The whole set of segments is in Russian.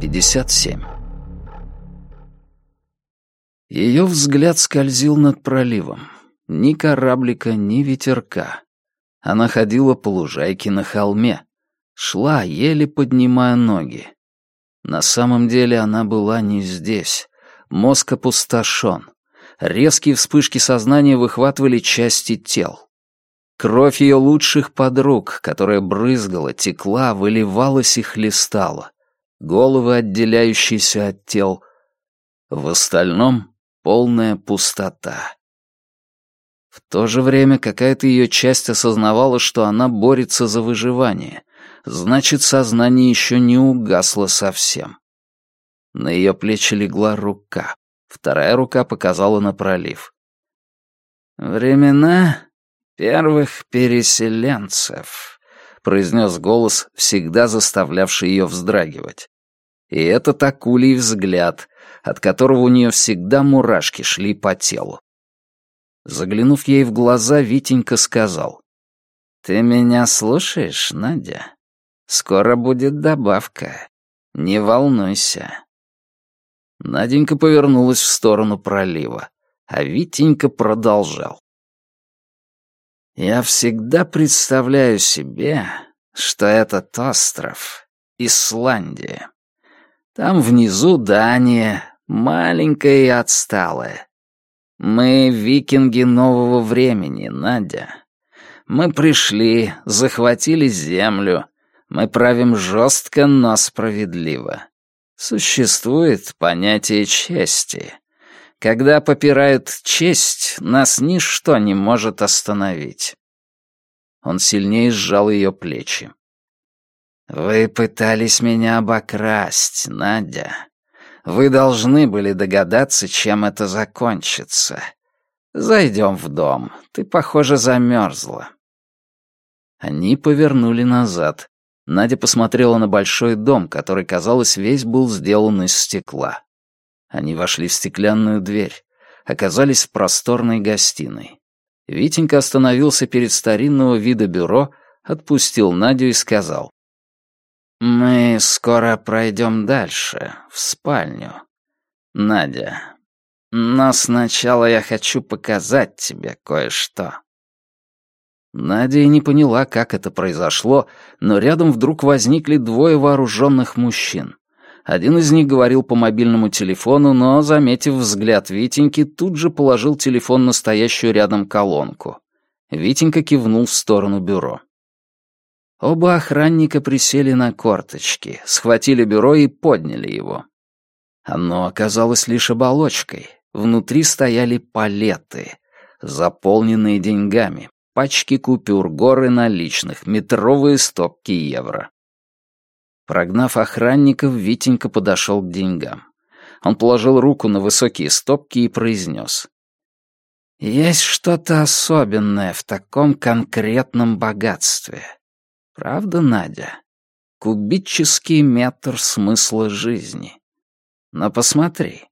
57. Ее взгляд скользил над проливом. Ни кораблика, ни ветерка. Она ходила по лужайке на холме. Шла, еле поднимая ноги. На самом деле она была не здесь. Мозг опустошен. Резкие вспышки сознания выхватывали части тел. Кровь ее лучших подруг, которая брызгала, текла, выливалась и хлестала. Головы, отделяющиеся от тел. В остальном полная пустота. В то же время какая-то ее часть осознавала, что она борется за выживание. Значит, сознание еще не угасло совсем. На ее плечи легла рука. Вторая рука показала на пролив. «Времена первых переселенцев», — произнес голос, всегда заставлявший ее вздрагивать. И этот акулий взгляд, от которого у нее всегда мурашки шли по телу. Заглянув ей в глаза, Витенька сказал. «Ты меня слушаешь, Надя? Скоро будет добавка. Не волнуйся». Наденька повернулась в сторону пролива, а Витенька продолжал. «Я всегда представляю себе, что этот остров — Исландия. Там внизу Дания, маленькая и отсталая. Мы викинги нового времени, Надя. Мы пришли, захватили землю. Мы правим жестко, но справедливо. Существует понятие чести. Когда попирают честь, нас ничто не может остановить. Он сильнее сжал ее плечи. «Вы пытались меня обокрасть, Надя. Вы должны были догадаться, чем это закончится. Зайдем в дом. Ты, похоже, замерзла». Они повернули назад. Надя посмотрела на большой дом, который, казалось, весь был сделан из стекла. Они вошли в стеклянную дверь, оказались в просторной гостиной. Витенька остановился перед старинного вида бюро, отпустил Надю и сказал. «Мы скоро пройдем дальше, в спальню. Надя, но сначала я хочу показать тебе кое-что». Надя не поняла, как это произошло, но рядом вдруг возникли двое вооруженных мужчин. Один из них говорил по мобильному телефону, но, заметив взгляд Витеньки, тут же положил телефон на стоящую рядом колонку. Витенька кивнул в сторону бюро. Оба охранника присели на корточки, схватили бюро и подняли его. Оно оказалось лишь оболочкой. Внутри стояли палеты, заполненные деньгами, пачки купюр, горы наличных, метровые стопки евро. Прогнав охранников, Витенька подошел к деньгам. Он положил руку на высокие стопки и произнес. «Есть что-то особенное в таком конкретном богатстве. Правда, Надя? Кубический метр смысла жизни. Но посмотри».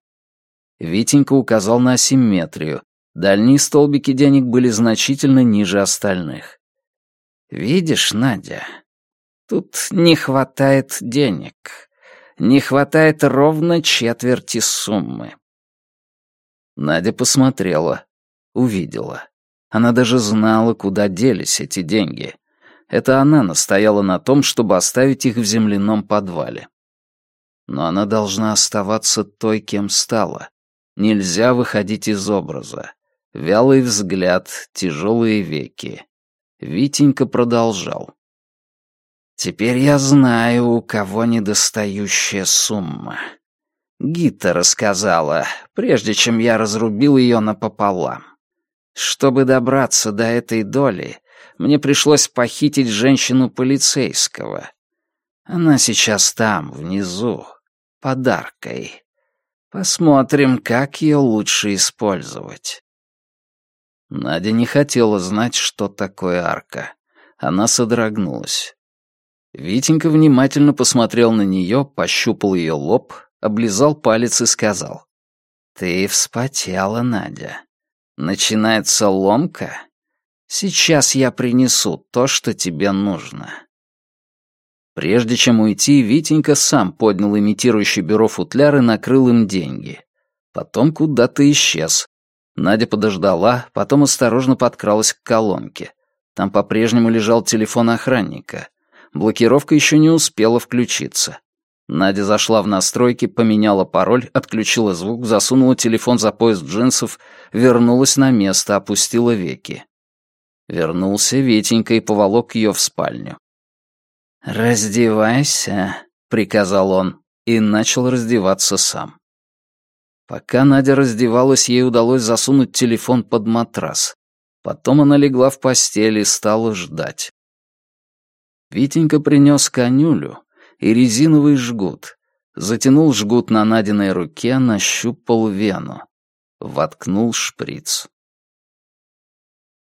Витенька указал на асимметрию. Дальние столбики денег были значительно ниже остальных. «Видишь, Надя, Тут не хватает денег. Не хватает ровно четверти суммы. Надя посмотрела, увидела. Она даже знала, куда делись эти деньги. Это она настояла на том, чтобы оставить их в земляном подвале. Но она должна оставаться той, кем стала. Нельзя выходить из образа. Вялый взгляд, тяжелые веки. Витенька продолжал. Теперь я знаю, у кого недостающая сумма. Гита рассказала, прежде чем я разрубил ее напополам. Чтобы добраться до этой доли, мне пришлось похитить женщину полицейского. Она сейчас там, внизу, подаркой. Посмотрим, как ее лучше использовать. Надя не хотела знать, что такое арка. Она содрогнулась. Витенька внимательно посмотрел на нее, пощупал ее лоб, облизал палец и сказал. «Ты вспотела, Надя. Начинается ломка. Сейчас я принесу то, что тебе нужно». Прежде чем уйти, Витенька сам поднял имитирующий бюро футляр и накрыл им деньги. Потом куда-то исчез. Надя подождала, потом осторожно подкралась к колонке. Там по-прежнему лежал телефон охранника. Блокировка еще не успела включиться. Надя зашла в настройки, поменяла пароль, отключила звук, засунула телефон за пояс джинсов, вернулась на место, опустила веки. Вернулся Витенька и поволок ее в спальню. «Раздевайся», — приказал он, и начал раздеваться сам. Пока Надя раздевалась, ей удалось засунуть телефон под матрас. Потом она легла в постель и стала ждать. Витенька принес конюлю, и резиновый жгут. Затянул жгут на Надиной руке, нащупал вену. Воткнул шприц.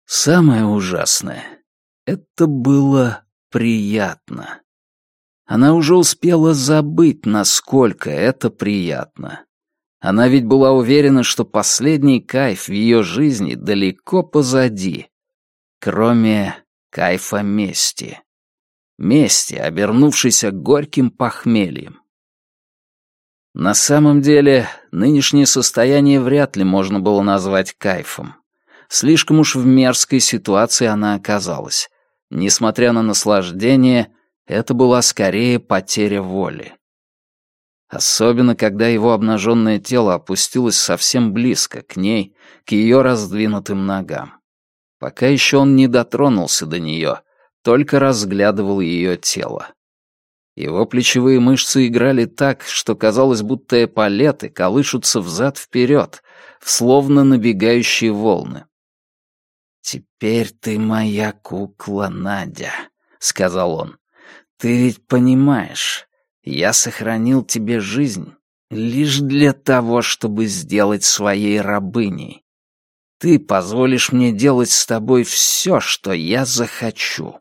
Самое ужасное — это было приятно. Она уже успела забыть, насколько это приятно. Она ведь была уверена, что последний кайф в ее жизни далеко позади, кроме кайфа мести мести, обернувшейся горьким похмельем. На самом деле, нынешнее состояние вряд ли можно было назвать кайфом. Слишком уж в мерзкой ситуации она оказалась. Несмотря на наслаждение, это была скорее потеря воли. Особенно, когда его обнаженное тело опустилось совсем близко к ней, к ее раздвинутым ногам. Пока еще он не дотронулся до нее, только разглядывал ее тело. Его плечевые мышцы играли так, что казалось, будто эполеты колышутся взад-вперед, словно набегающие волны. «Теперь ты моя кукла, Надя», — сказал он. «Ты ведь понимаешь, я сохранил тебе жизнь лишь для того, чтобы сделать своей рабыней. Ты позволишь мне делать с тобой все, что я захочу.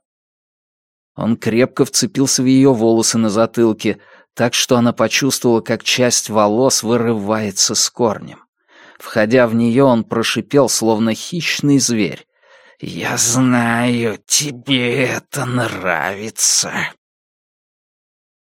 Он крепко вцепился в ее волосы на затылке, так что она почувствовала, как часть волос вырывается с корнем. Входя в нее, он прошипел, словно хищный зверь. «Я знаю, тебе это нравится».